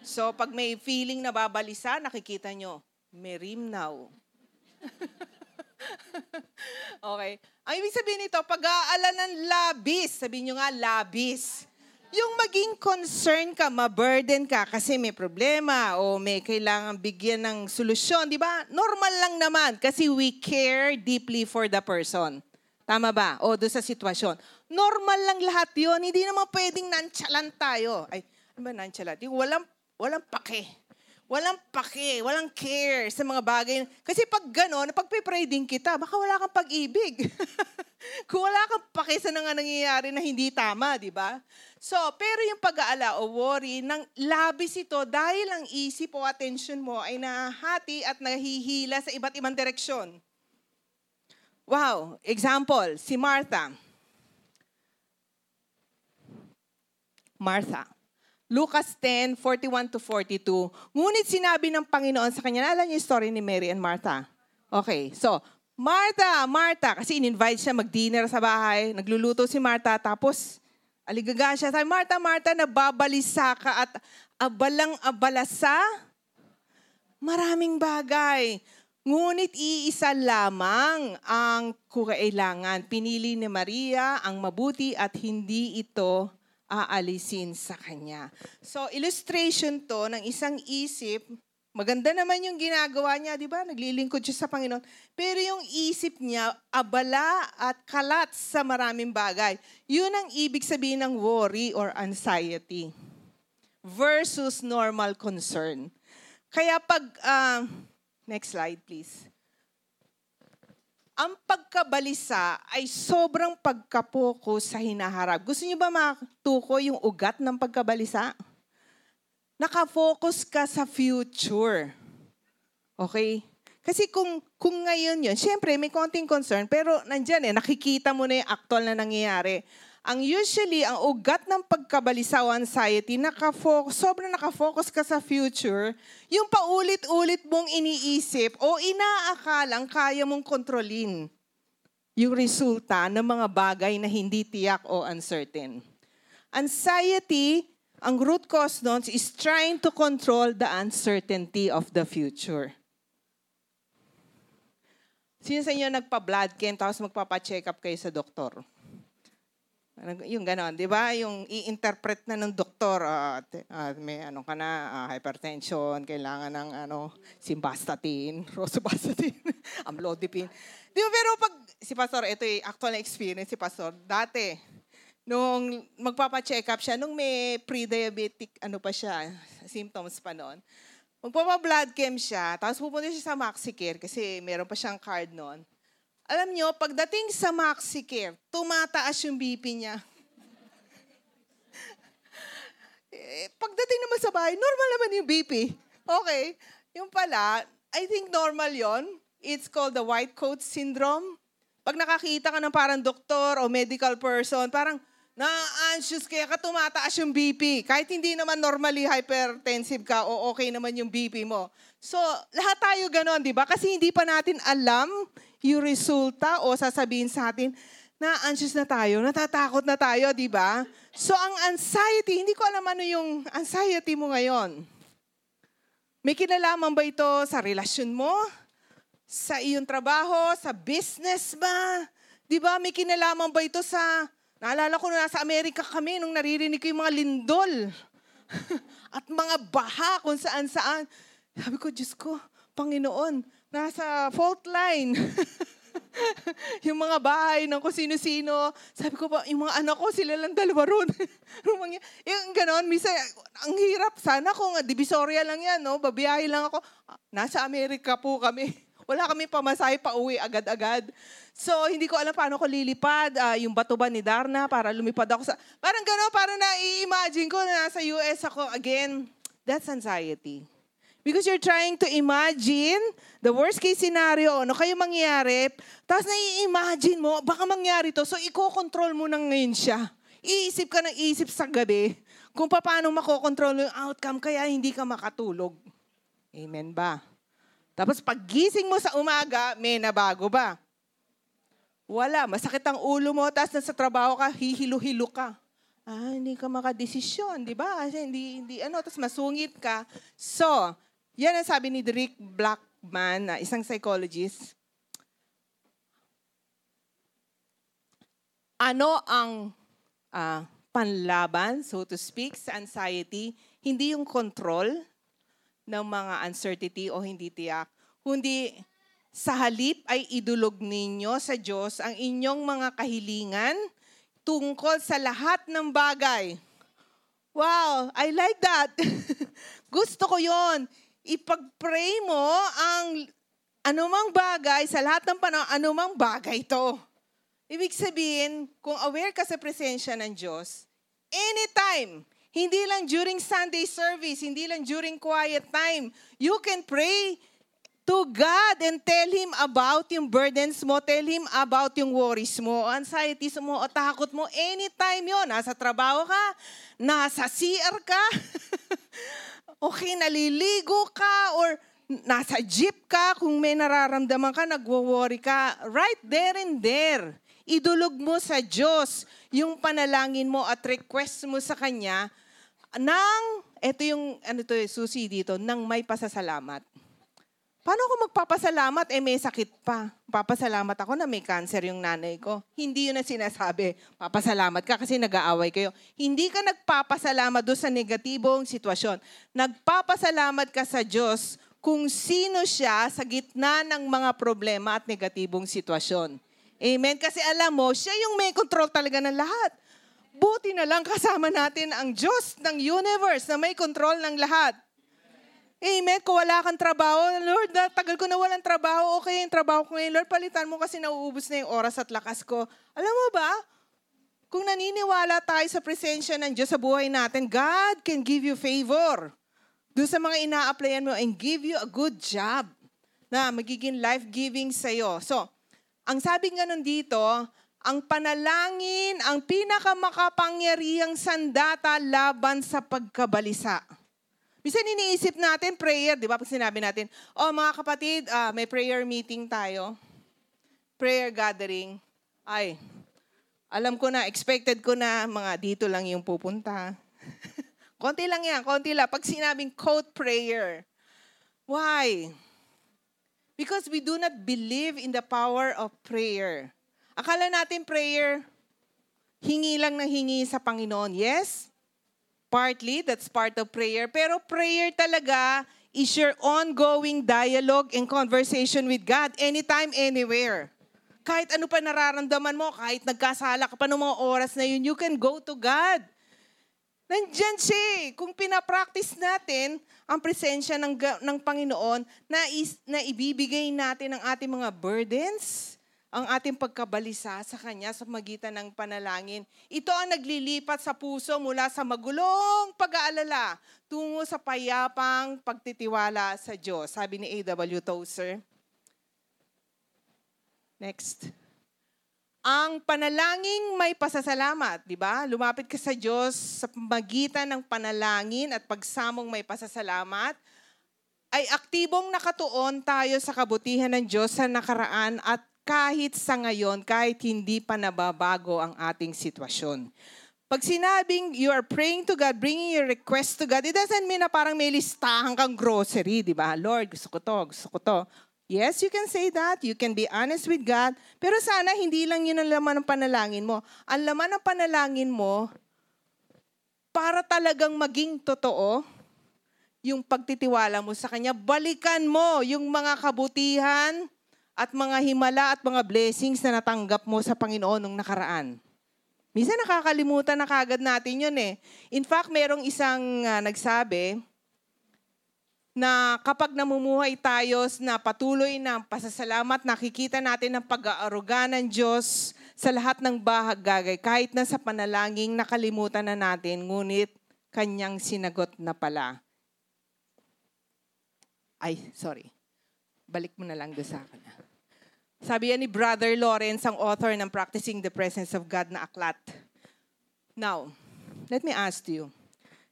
So, pag may feeling na babalisa, nakikita nyo, merimnao. okay. Ang ibig sabihin nito, pag-aalala ng labis, sabihin nyo nga, labis. Yung maging concern ka, ma-burden ka kasi may problema o may kailangan bigyan ng solusyon, di ba? Normal lang naman kasi we care deeply for the person. Tama ba? O doon sa sitwasyon. Normal lang lahat yon Hindi naman pwedeng nonchalant tayo. Ay, ano ba? Yung walang, walang pake. Walang pake, walang care sa mga bagay. Kasi pag gano'n, pag-pray din kita, baka wala kang pag-ibig. Kung wala kang pake sa nga nangyayari na hindi tama, di ba? So, pero yung pag-aala o worry, nang labis ito dahil ang isip o attention mo ay nahati at nahihila sa iba't ibang direksyon. Wow, example, si Martha. Martha Lucas 10, 41 to 42. Ngunit sinabi ng Panginoon sa kanya, alam niyo yung story ni Mary and Martha? Okay, so, Martha, Martha, kasi in-invite siya mag-dinner sa bahay, nagluluto si Martha, tapos aligaga siya. Sabi, Martha, Martha, nababalisa ka at abalang-abala sa maraming bagay. Ngunit iisa lamang ang kukailangan. Pinili ni Maria ang mabuti at hindi ito aalisin sa Kanya. So, illustration to ng isang isip, maganda naman yung ginagawa niya, di ba? Naglilingkod siya sa Panginoon. Pero yung isip niya, abala at kalat sa maraming bagay. Yun ang ibig sabihin ng worry or anxiety versus normal concern. Kaya pag, uh, next slide please ang pagkabalisa ay sobrang pagkapokus sa hinaharap. Gusto niyo ba matuko yung ugat ng pagkabalisa? Nakafocus ka sa future. Okay? Kasi kung, kung ngayon yun, syempre may konting concern, pero nandyan eh, nakikita mo na yung actual na nangyayari ang usually, ang ugat ng pagkabalisa o anxiety, nakafocus, sobrang nakafocus ka sa future, yung paulit-ulit mong iniisip o inaakalang kaya mong kontrolin yung resulta ng mga bagay na hindi tiyak o uncertain. Anxiety, ang root cause nun is trying to control the uncertainty of the future. Sino sa inyo nagpa-blood chem tapos magpapa-check up kayo sa doktor? Yung ganon, di ba? Yung i-interpret na ng doktor, uh, uh, may ano ka na, uh, hypertension, kailangan ng ano, simvastatin, rosuvastatin, amlodipine. Di ba, pero pag, si Pastor, ito yung actual na experience si Pastor, dati, nung magpapa-check up siya, nung may pre-diabetic, ano pa siya, symptoms pa noon, magpapa-blood chem siya, tapos pupunta siya sa MaxiCare kasi meron pa siyang card noon. Alam nyo, pagdating sa MaxiCare, tumataas yung BP niya. eh, pagdating naman sa bahay, normal naman yung BP. Okay. Yung pala, I think normal yon. It's called the white coat syndrome. Pag nakakita ka ng parang doktor o medical person, parang na-anxious kaya ka tumataas yung BP. Kahit hindi naman normally hypertensive ka o okay naman yung BP mo. So, lahat tayo ganon, di ba? Kasi hindi pa natin alam yung resulta o sasabihin sa atin, na anxious na tayo, natatakot na tayo, di ba? So ang anxiety, hindi ko alam ano yung anxiety mo ngayon. May kinalaman ba ito sa relasyon mo? Sa iyong trabaho? Sa business ba? Di ba? May kinalaman ba ito sa... Naalala ko na nasa Amerika kami nung naririnig ko yung mga lindol. At mga baha kung saan saan. Sabi ko, Diyos ko, Panginoon, nasa fault line. yung mga bahay ng kung sino-sino. Sabi ko pa, yung mga anak ko, sila lang dalawa ron. yung ganon, misa, ang hirap. Sana kung divisoria lang yan, no? babiyahe lang ako. Nasa Amerika po kami. Wala kami pamasahe pa uwi agad-agad. So, hindi ko alam paano ko lilipad. Uh, yung bato ba ni Darna para lumipad ako sa... Parang gano'n, parang na-i-imagine ko na nasa US ako. Again, that's anxiety. Because you're trying to imagine the worst case scenario, ano kayo mangyayari, tapos nai-imagine mo, baka mangyari to, so iko-control mo nang ngayon siya. Iisip ka ng isip sa gabi kung paano makokontrol yung outcome, kaya hindi ka makatulog. Amen ba? Tapos paggising mo sa umaga, may nabago ba? Wala. Masakit ang ulo mo, tapos nasa trabaho ka, hihilo-hilo ka. Ah, hindi ka makadesisyon, di ba? Kasi hindi, hindi ano, tapos masungit ka. So, yan ang sabi ni Rick Blackman, na isang psychologist. Ano ang uh, panlaban, so to speak, sa anxiety? Hindi yung control ng mga uncertainty o hindi tiyak, kundi sa halip ay idulog ninyo sa Diyos ang inyong mga kahilingan tungkol sa lahat ng bagay. Wow, I like that. Gusto ko yon ipag-pray mo ang anumang bagay sa lahat ng panahon, anumang bagay to. Ibig sabihin, kung aware ka sa presensya ng Diyos, anytime, hindi lang during Sunday service, hindi lang during quiet time, you can pray to God and tell Him about yung burdens mo, tell Him about yung worries mo, anxieties mo, o takot mo, anytime yon Nasa trabaho ka, nasa CR ka, okay, naliligo ka or nasa jeep ka, kung may nararamdaman ka, nagwo-worry ka, right there and there. Idulog mo sa Diyos yung panalangin mo at request mo sa Kanya ng, ito yung, ano to, susi dito, ng may pasasalamat. Paano ako magpapasalamat? Eh, may sakit pa. Papasalamat ako na may cancer yung nanay ko. Hindi yun ang sinasabi. Papasalamat ka kasi nag-aaway kayo. Hindi ka nagpapasalamat doon sa negatibong sitwasyon. Nagpapasalamat ka sa Diyos kung sino siya sa gitna ng mga problema at negatibong sitwasyon. Amen? Kasi alam mo, siya yung may control talaga ng lahat. Buti na lang kasama natin ang Diyos ng universe na may control ng lahat. Amen. Kung wala kang trabaho, Lord, tagal ko na walang trabaho, okay yung trabaho ko ngayon. Lord, palitan mo kasi nauubos na yung oras at lakas ko. Alam mo ba, kung naniniwala tayo sa presensya ng Diyos sa buhay natin, God can give you favor. Doon sa mga ina-applyan mo and give you a good job na magiging life-giving sa'yo. So, ang sabi nga nun dito, ang panalangin, ang pinakamakapangyarihang sandata laban sa pagkabalisa. Minsan iniisip natin prayer, di ba? Pag sinabi natin, oh mga kapatid, uh, may prayer meeting tayo. Prayer gathering. Ay, alam ko na, expected ko na mga dito lang yung pupunta. konti lang yan, konti lang. Pag sinabing quote prayer, why? Because we do not believe in the power of prayer. Akala natin prayer, hingi lang ng hingi sa Panginoon. Yes, Partly, that's part of prayer. Pero prayer talaga is your ongoing dialogue and conversation with God anytime, anywhere. Kahit ano pa nararamdaman mo, kahit nagkasala ka pa ng mga oras na yun, you can go to God. Nandyan siya. Eh. Kung pinapractice natin ang presensya ng, ng Panginoon na, is, na ibibigay natin ang ating mga burdens, ang ating pagkabalisa sa Kanya sa magitan ng panalangin. Ito ang naglilipat sa puso mula sa magulong pag-aalala tungo sa payapang pagtitiwala sa Diyos. Sabi ni A.W. Tozer. Next. Ang panalangin may pasasalamat, di ba? Lumapit ka sa Diyos sa magitan ng panalangin at pagsamong may pasasalamat ay aktibong nakatuon tayo sa kabutihan ng Diyos sa nakaraan at kahit sa ngayon, kahit hindi pa nababago ang ating sitwasyon. Pag sinabing you are praying to God, bringing your request to God, it doesn't mean na parang may listahan kang grocery, di ba? Lord, gusto ko to, gusto ko to. Yes, you can say that. You can be honest with God. Pero sana hindi lang yun ang laman ng panalangin mo. Ang laman ng panalangin mo, para talagang maging totoo, yung pagtitiwala mo sa Kanya, balikan mo yung mga kabutihan, at mga himala at mga blessings na natanggap mo sa Panginoon nung nakaraan. Minsan nakakalimutan na kagad natin yun eh. In fact, merong isang uh, nagsabi na kapag namumuhay tayo na patuloy na pasasalamat, nakikita natin ang pag-aaruga ng Diyos sa lahat ng bahagagay, kahit na sa panalangin nakalimutan na natin, ngunit kanyang sinagot na pala. Ay, sorry. Balik mo na lang doon sa akin. Sabi ni Brother Lawrence, ang author ng Practicing the Presence of God na aklat. Now, let me ask you.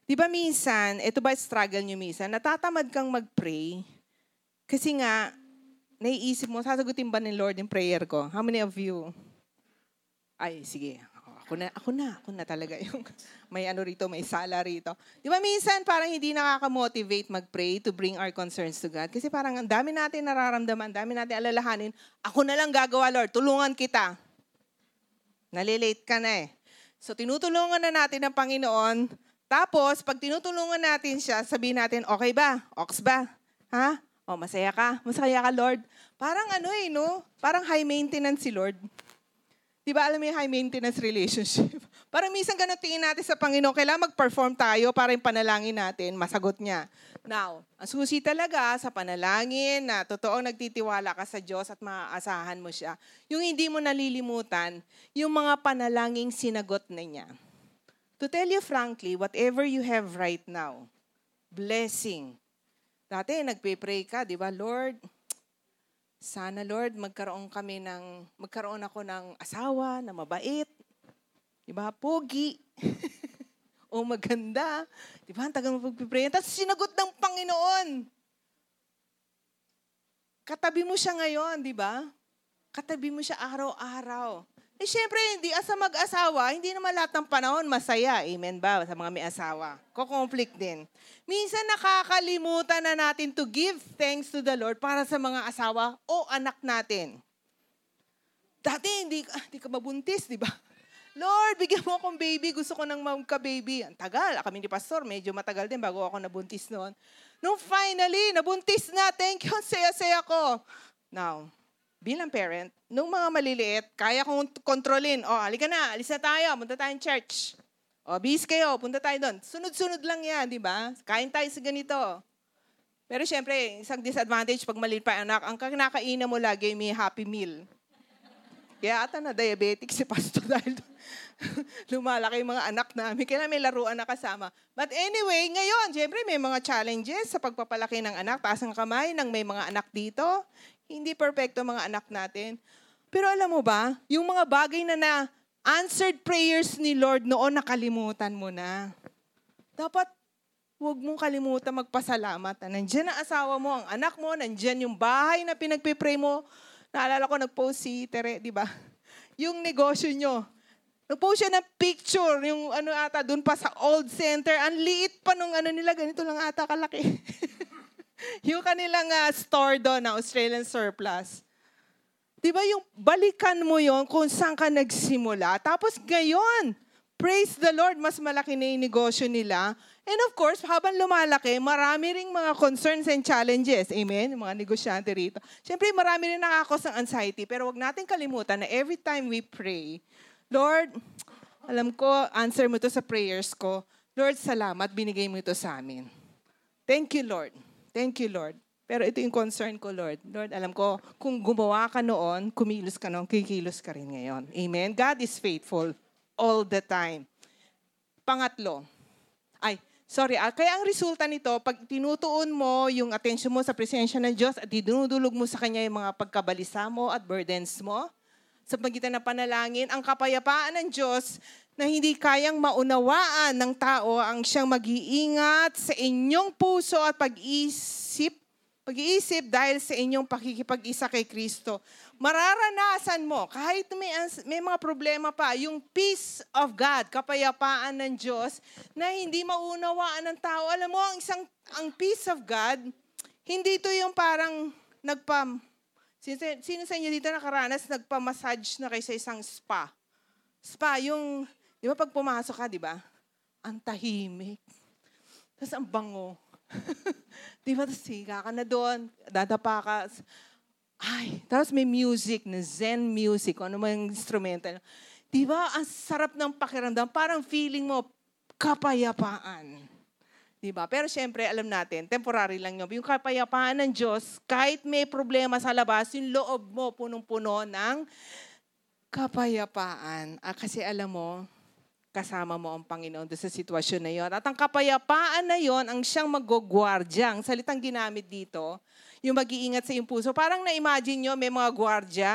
Di ba minsan, ito ba struggle nyo minsan, natatamad kang mag-pray kasi nga, naiisip mo, sasagutin ba ni Lord yung prayer ko? How many of you? Ay, sige, ako na, ako na, ako na talaga yung may ano rito, may sala rito. Di ba minsan parang hindi nakaka-motivate mag-pray to bring our concerns to God? Kasi parang ang dami natin nararamdaman, dami natin alalahanin. Ako na lang gagawa, Lord. Tulungan kita. Nalilate ka na eh. So tinutulungan na natin ng Panginoon. Tapos, pag tinutulungan natin siya, sabihin natin, okay ba? Ox ba? Ha? O, masaya ka? Masaya ka, Lord? Parang ano eh, no? Parang high maintenance si Lord. Di ba alam mo yung high maintenance relationship? Parang minsan ganun tingin natin sa Panginoon, kailangan mag-perform tayo para yung panalangin natin, masagot niya. Now, ang susi talaga sa panalangin na totoong nagtitiwala ka sa Diyos at maaasahan mo siya, yung hindi mo nalilimutan, yung mga panalangin sinagot na niya. To tell you frankly, whatever you have right now, blessing. Dati, nagpe-pray ka, di ba? Lord, sana Lord, magkaroon kami ng, magkaroon ako ng asawa na mabait, di ba, pogi, o maganda. Di ba, ang tagal mo pagpipray. Tapos sinagot ng Panginoon. Katabi mo siya ngayon, di ba? Katabi mo siya araw-araw. Eh, syempre, hindi asa mag-asawa, hindi naman lahat ng panahon masaya. Amen ba? Sa mga may asawa. Ko-conflict din. Minsan nakakalimutan na natin to give thanks to the Lord para sa mga asawa o anak natin. Dati, hindi, ah, hindi ka mabuntis, di ba? Lord, bigyan mo akong baby. Gusto ko nang magka-baby. Ang tagal. Kami ni Pastor, medyo matagal din bago ako nabuntis noon. Nung finally, nabuntis na. Thank you. Saya-saya ko. Now, bilang parent, nung mga maliliit, kaya kong kontrolin. O, oh, halika na, alis na tayo, punta tayong church. O, oh, bis kayo, punta tayo doon. Sunod-sunod lang yan, di ba? Kain tayo sa ganito. Pero syempre, isang disadvantage pag maliit pa anak, ang kinakainan mo lagi may happy meal. Kaya ata na diabetic si Pastor dahil lumalaki yung mga anak namin. Kaya may laruan na kasama. But anyway, ngayon, syempre may mga challenges sa pagpapalaki ng anak. Taas ang kamay ng may mga anak dito. Hindi perfecto mga anak natin. Pero alam mo ba, yung mga bagay na na answered prayers ni Lord noon, nakalimutan mo na. Dapat huwag mong kalimutan magpasalamat. Nandiyan ang asawa mo, ang anak mo, nandiyan yung bahay na pinagpipray mo. Naalala ko, nag-post si Tere, di ba? Yung negosyo nyo. Nag-post siya ng picture, yung ano ata, dun pa sa old center. Ang liit pa nung ano nila, ganito lang ata kalaki. yung kanilang uh, store doon na Australian surplus. Di ba yung balikan mo yon kung saan ka nagsimula. Tapos ngayon, praise the Lord, mas malaki na yung negosyo nila. And of course, habang lumalaki, marami ring mga concerns and challenges. Amen? Mga negosyante rito. Siyempre, marami rin nakakos ng anxiety. Pero wag natin kalimutan na every time we pray, Lord, alam ko, answer mo to sa prayers ko. Lord, salamat, binigay mo ito sa amin. Thank you, Lord. Thank you, Lord. Pero ito yung concern ko, Lord. Lord, alam ko, kung gumawa ka noon, kumilos ka noon, kikilos ka rin ngayon. Amen? God is faithful all the time. Pangatlo, ay, sorry, ah, kaya ang resulta nito, pag tinutuon mo yung atensyon mo sa presensya ng Diyos at dinudulog mo sa Kanya yung mga pagkabalisa mo at burdens mo, sa pagitan ng panalangin, ang kapayapaan ng Diyos na hindi kayang maunawaan ng tao ang siyang mag-iingat sa inyong puso at pag-isip, pag-iisip dahil sa inyong pakikipag-isa kay Kristo. Mararanasan mo, kahit may, may mga problema pa, yung peace of God, kapayapaan ng Diyos, na hindi maunawaan ng tao. Alam mo, ang isang ang peace of God, hindi ito yung parang nagpam, sino, sino sa inyo dito nakaranas, nagpa-massage na kaysa isang spa? Spa, yung Di ba pag pumasok ka, di ba? Ang tahimik. Tapos ang bango. di ba? Higa ka na doon, dadapa ka. Ay, tapos may music, na zen music, ano man instrumental. Di ba, ang sarap ng pakiramdam. Parang feeling mo, kapayapaan. Di ba? Pero syempre, alam natin, temporary lang yun. Yung kapayapaan ng Diyos, kahit may problema sa labas, yung loob mo punong-puno ng kapayapaan. Ah, kasi alam mo, kasama mo ang Panginoon sa sitwasyon na yon. At ang kapayapaan na yon ang siyang magogwardya. Ang salitang ginamit dito, yung mag-iingat sa iyong puso. Parang na-imagine nyo, may mga gwardya.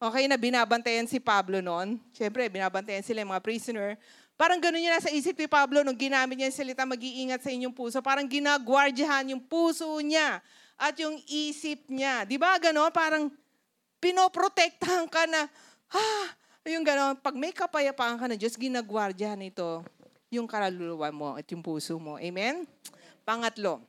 Okay, na binabantayan si Pablo noon. Siyempre, binabantayan sila yung mga prisoner. Parang ganun yun nasa isip ni Pablo nung ginamit niya yung salita, mag-iingat sa inyong puso. Parang ginagwardyahan yung puso niya at yung isip niya. Di ba gano'n? Parang pinoprotektahan ka na, ah, yung gano'n. Pag may kapayapaan ka na Diyos, ginagwardyahan ito yung kaluluwa mo at yung puso mo. Amen? Pangatlo,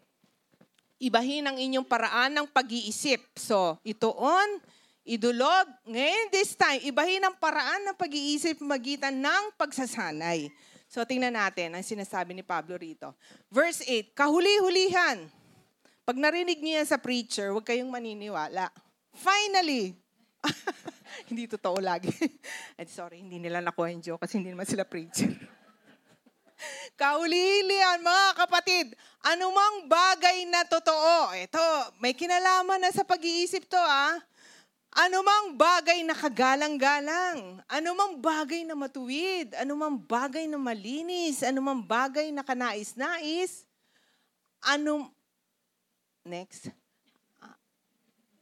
ibahin ang inyong paraan ng pag-iisip. So, ito on, idulog. Ngayon, this time, ibahin ang paraan ng pag-iisip magitan ng pagsasanay. So, tingnan natin ang sinasabi ni Pablo rito. Verse 8, kahuli-hulihan. Pag narinig niyo sa preacher, huwag kayong maniniwala. Finally, hindi totoo lagi. And sorry, hindi nila nakuha yung joke kasi hindi naman sila preacher. Kaulilian, mga kapatid, anumang bagay na totoo, ito, may kinalaman na sa pag-iisip to ah, Anumang bagay na kagalang-galang, anumang bagay na matuwid, anumang bagay na malinis, anumang bagay na kanais-nais, anum next,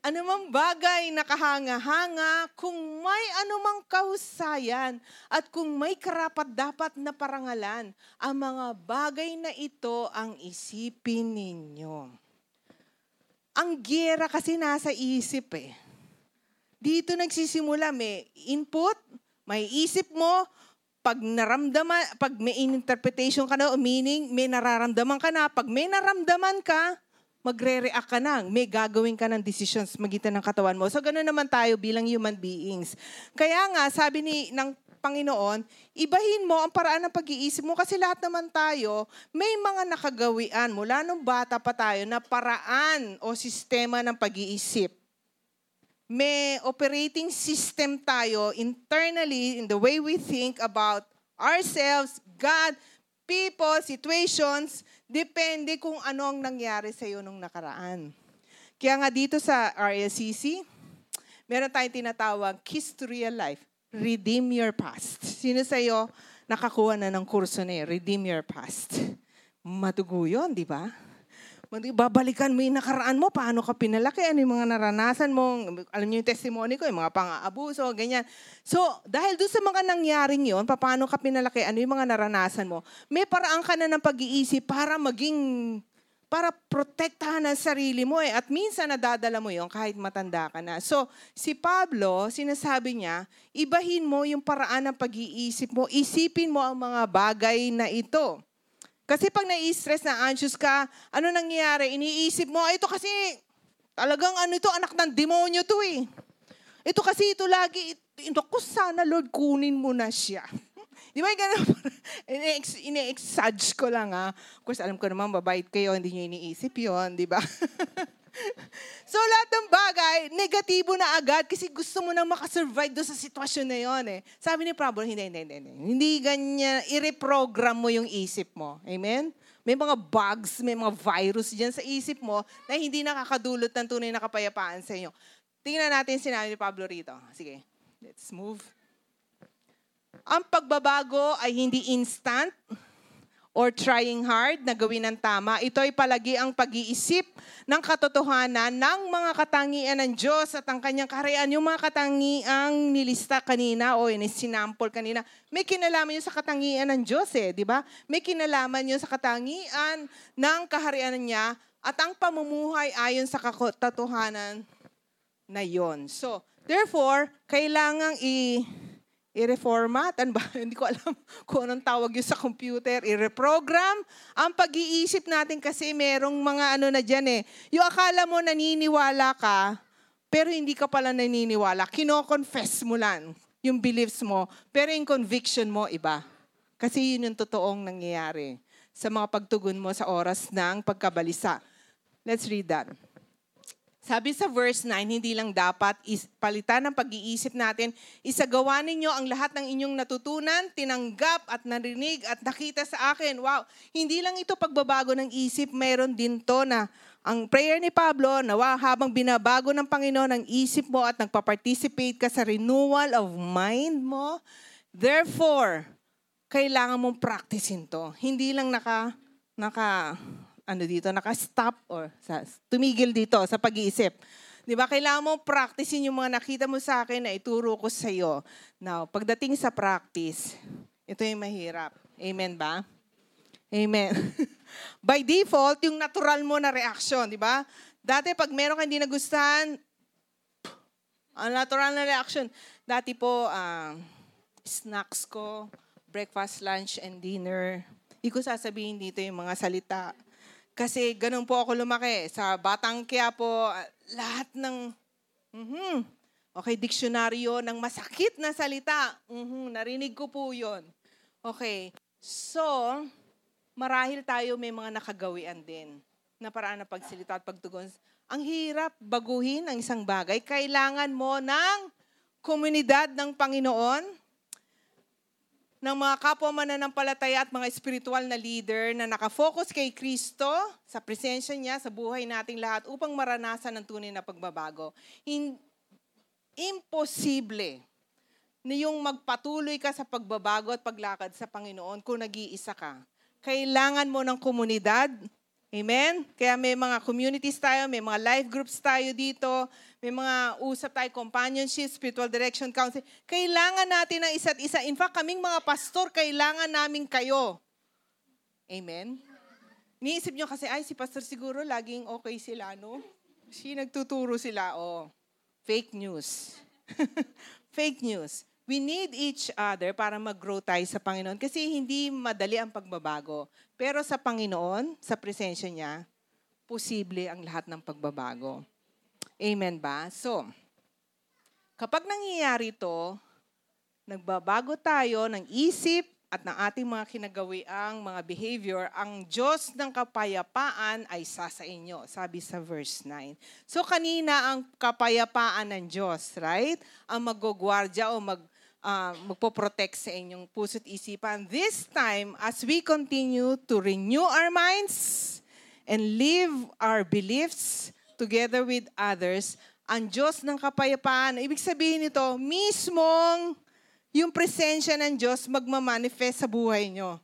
anumang bagay na kahanga-hanga, kung may anumang kahusayan at kung may karapat-dapat na parangalan, ang mga bagay na ito ang isipin ninyo. Ang gera kasi nasa isip eh. Dito nagsisimula, may input, may isip mo, pag naramdaman, pag may interpretation ka na meaning, may nararamdaman ka na. Pag may naramdaman ka, magre-react ka na. May gagawin ka ng decisions magitan ng katawan mo. So, ganoon naman tayo bilang human beings. Kaya nga, sabi ni ng Panginoon, ibahin mo ang paraan ng pag-iisip mo kasi lahat naman tayo, may mga nakagawian mula nung bata pa tayo na paraan o sistema ng pag-iisip may operating system tayo internally in the way we think about ourselves, God, people, situations, depende kung ano ang nangyari sa iyo nung nakaraan. Kaya nga dito sa RLCC, meron tayong tinatawag Kiss to Real Life, Redeem Your Past. Sino sa iyo nakakuha na ng kurso na yun, Redeem Your Past? Matugo yun, di ba? Babalikan mo yung nakaraan mo, paano ka pinalaki, ano yung mga naranasan mo, alam niyo yung testimony ko, yung mga pang-aabuso, ganyan. So, dahil doon sa mga nangyaring yon, paano ka pinalaki, ano yung mga naranasan mo, may paraan ka na ng pag-iisip para maging, para protektahan ang sarili mo eh. At minsan nadadala mo yon kahit matanda ka na. So, si Pablo, sinasabi niya, ibahin mo yung paraan ng pag-iisip mo, isipin mo ang mga bagay na ito. Kasi pag nai-stress na anxious ka, ano nangyayari? Iniisip mo, ito kasi talagang ano ito, anak ng demonyo to eh. Ito kasi ito lagi, ito ko sana Lord kunin mo na siya. Di ba ganun? Ine-exage ko lang ha. Of course, alam ko naman, babait kayo, hindi nyo iniisip yon di ba? so lahat ng bagay, negatibo na agad kasi gusto mo na makasurvive doon sa sitwasyon na yon eh. Sabi ni Pablo, hindi, hindi, hindi, hindi. Hindi ganyan, i-reprogram mo yung isip mo. Amen? May mga bugs, may mga virus dyan sa isip mo na hindi nakakadulot ng tunay na kapayapaan sa inyo. Tingnan natin sinabi ni Pablo rito. Sige, let's move. Ang pagbabago ay hindi instant or trying hard na gawin ng tama. Ito ay palagi ang pag-iisip ng katotohanan ng mga katangian ng Diyos at ang kanyang kaharian. Yung mga katangiang nilista kanina o sinampol kanina, may kinalaman yun sa katangian ng Diyos eh, di ba? May kinalaman yun sa katangian ng kaharian niya at ang pamumuhay ayon sa katotohanan na yon. So, therefore, kailangang i- i-reformat, ano ba? Hindi ko alam kung anong tawag yun sa computer, i-reprogram. Ang pag-iisip natin kasi merong mga ano na dyan eh. Yung akala mo naniniwala ka, pero hindi ka pala naniniwala. Kino-confess mo lang yung beliefs mo, pero yung conviction mo iba. Kasi yun yung totoong nangyayari sa mga pagtugon mo sa oras ng pagkabalisa. Let's read that. Sabi sa verse 9, hindi lang dapat is, palitan ng pag-iisip natin, isagawa ninyo ang lahat ng inyong natutunan, tinanggap at narinig at nakita sa akin. Wow, hindi lang ito pagbabago ng isip, meron din to na ang prayer ni Pablo, nawa habang binabago ng Panginoon ang isip mo at nagpa-participate ka sa renewal of mind mo, therefore, kailangan mong practicein to. Hindi lang naka, naka, ano dito, naka-stop or sa, tumigil dito sa pag-iisip. Di ba? Kailangan mo practicein yung mga nakita mo sa akin na ituro ko sa iyo. Now, pagdating sa practice, ito yung mahirap. Amen ba? Amen. By default, yung natural mo na reaction, di ba? Dati pag meron kang hindi nagustuhan, ang natural na reaction. Dati po, uh, snacks ko, breakfast, lunch, and dinner. Hindi ko sasabihin dito yung mga salita kasi ganun po ako lumaki. Sa Batang kaya po, lahat ng, mm-hmm, okay, diksyonaryo ng masakit na salita. Mm-hmm, narinig ko po yon. Okay, so, marahil tayo may mga nakagawian din na paraan na pagsalita at pagtugon. Ang hirap baguhin ang isang bagay. Kailangan mo ng komunidad ng Panginoon ng mga kapwa mananampalataya at mga espiritual na leader na nakafocus kay Kristo sa presensya niya sa buhay nating lahat upang maranasan ang tunay na pagbabago. In, imposible na yung magpatuloy ka sa pagbabago at paglakad sa Panginoon kung nag-iisa ka. Kailangan mo ng komunidad Amen? Kaya may mga communities tayo, may mga life groups tayo dito, may mga usap tayo, companionship, spiritual direction council. Kailangan natin ng isa't isa. In fact, kaming mga pastor, kailangan namin kayo. Amen? Iniisip nyo kasi, ay, si pastor siguro laging okay sila, no? Si nagtuturo sila, oh. Fake news. Fake news. We need each other para mag-grow tayo sa Panginoon kasi hindi madali ang pagbabago. Pero sa Panginoon, sa presensya niya, posible ang lahat ng pagbabago. Amen ba? So, kapag nangyayari ito, nagbabago tayo ng isip at ng ating mga kinagawiang mga behavior, ang Diyos ng kapayapaan ay sa sa inyo, sabi sa verse 9. So kanina ang kapayapaan ng Diyos, right? Ang magugwardya o mag uh, magpo-protect sa inyong puso't isipan. This time, as we continue to renew our minds and live our beliefs together with others, ang Diyos ng kapayapaan, ibig sabihin nito, mismong yung presensya ng Diyos magmamanifest sa buhay nyo.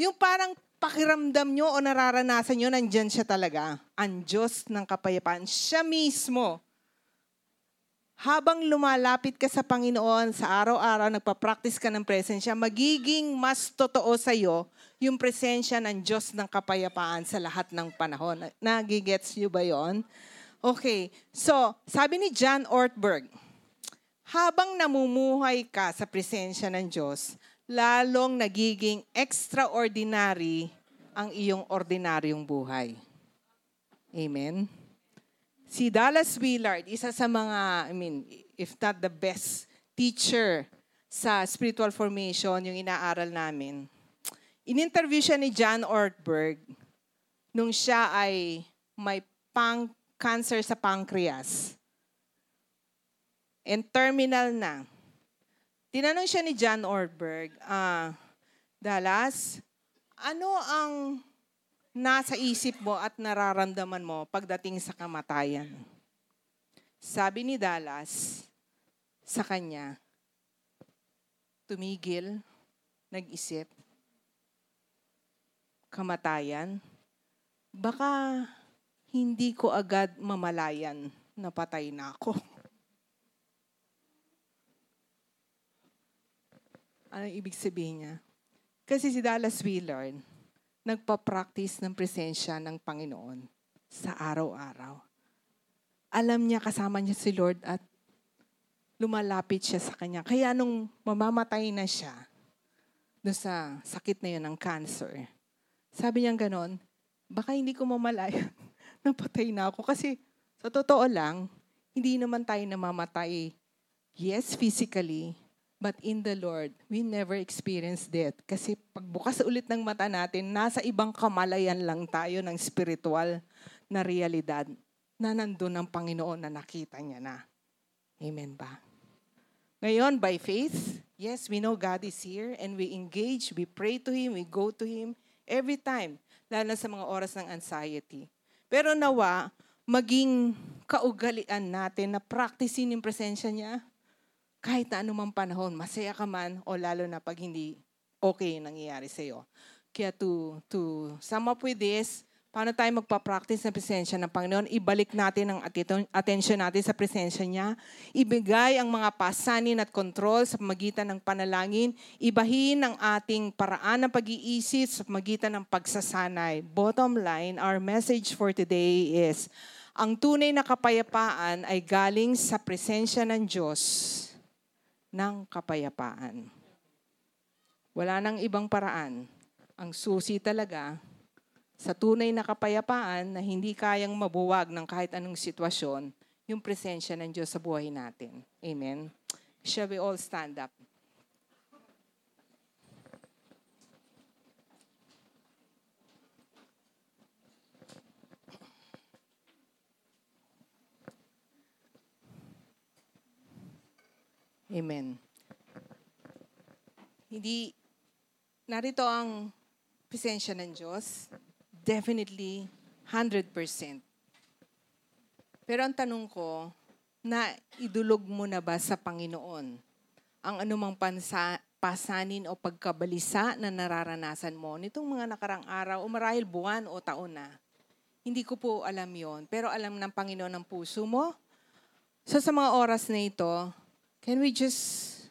Yung parang pakiramdam nyo o nararanasan nyo, nandyan siya talaga. Ang Diyos ng kapayapaan. Siya mismo habang lumalapit ka sa Panginoon, sa araw-araw, nagpa-practice ka ng presensya, magiging mas totoo sa iyo yung presensya ng Diyos ng kapayapaan sa lahat ng panahon. Nagigets niyo ba yon? Okay, so sabi ni John Ortberg, habang namumuhay ka sa presensya ng Diyos, lalong nagiging extraordinary ang iyong ordinaryong buhay. Amen? Si Dallas Willard, isa sa mga, I mean, if not the best teacher sa spiritual formation, yung inaaral namin. In-interview siya ni John Ortberg nung siya ay may pang cancer sa pancreas. And terminal na. Tinanong siya ni John Ortberg, ah, Dallas, ano ang nasa isip mo at nararamdaman mo pagdating sa kamatayan. Sabi ni Dallas sa kanya, tumigil, nag-isip, kamatayan, baka hindi ko agad mamalayan na patay na ako. Ano ibig sabihin niya? Kasi si Dallas Willard, nagpa-practice ng presensya ng Panginoon sa araw-araw. Alam niya kasama niya si Lord at lumalapit siya sa kanya. Kaya nung mamamatay na siya do sa sakit na yun ng cancer, sabi niya ganon, baka hindi ko mamalayan. Napatay na ako. Kasi sa totoo lang, hindi naman tayo namamatay. Yes, physically, But in the Lord, we never experience death. Kasi pagbukas ulit ng mata natin, nasa ibang kamalayan lang tayo ng spiritual na realidad. na nandun ang Panginoon na nakita niya na. Amen ba? Ngayon, by faith, yes, we know God is here and we engage, we pray to Him, we go to Him every time, lalo sa mga oras ng anxiety. Pero nawa, maging kaugalian natin na practicein yung presensya niya kahit na anumang panahon, masaya ka man o lalo na pag hindi okay yung nangyayari sa'yo. Kaya to, to sum up with this, paano tayo magpa-practice ng presensya ng Panginoon? Ibalik natin ang attention natin sa presensya niya. Ibigay ang mga pasanin at control sa magitan ng panalangin. Ibahin ang ating paraan ng pag-iisip sa magitan ng pagsasanay. Bottom line, our message for today is, ang tunay na kapayapaan ay galing sa presensya ng Diyos ng kapayapaan. Wala nang ibang paraan. Ang susi talaga sa tunay na kapayapaan na hindi kayang mabuwag ng kahit anong sitwasyon, yung presensya ng Diyos sa buhay natin. Amen. Shall we all stand up? Amen. Hindi, narito ang presensya ng Diyos. Definitely, 100%. Pero ang tanong ko, na idulog mo na ba sa Panginoon ang anumang pansa, pasanin o pagkabalisa na nararanasan mo nitong mga nakarang araw o marahil buwan o taon na? Hindi ko po alam yon pero alam ng Panginoon ang puso mo. So sa mga oras na ito, Can we just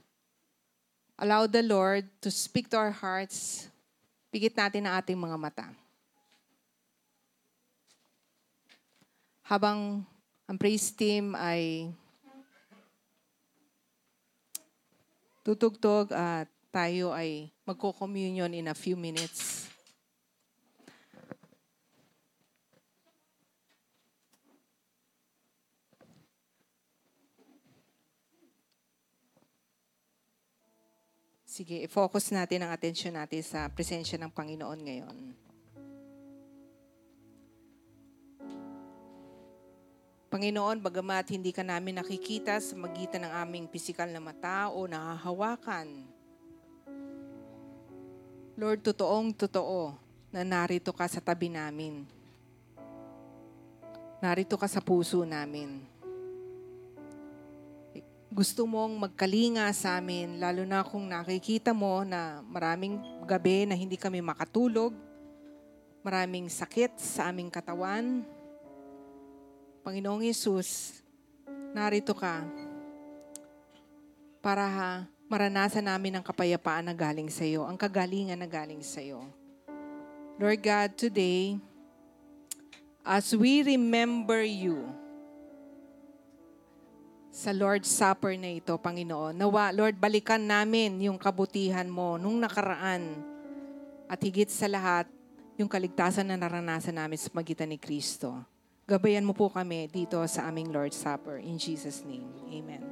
allow the Lord to speak to our hearts? Pigit natin ang ating mga mata. Habang ang praise team ay tutugtog at tayo ay magko-communion in a few minutes. Sige, i-focus natin ang atensyon natin sa presensya ng Panginoon ngayon. Panginoon, bagamat hindi ka namin nakikita sa magitan ng aming pisikal na mata o nahahawakan, Lord, totoong totoo na narito ka sa tabi namin. Narito ka sa puso namin gusto mong magkalinga sa amin, lalo na kung nakikita mo na maraming gabi na hindi kami makatulog, maraming sakit sa aming katawan. Panginoong Yesus, narito ka para ha, maranasan namin ang kapayapaan na galing sa iyo, ang kagalingan na galing sa iyo. Lord God, today, as we remember you, sa Lord's Supper na ito, Panginoon. Nawa, Lord, balikan namin yung kabutihan mo nung nakaraan at higit sa lahat, yung kaligtasan na naranasan namin sa magitan ni Kristo. Gabayan mo po kami dito sa aming Lord's Supper. In Jesus' name, Amen.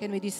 Can we dis-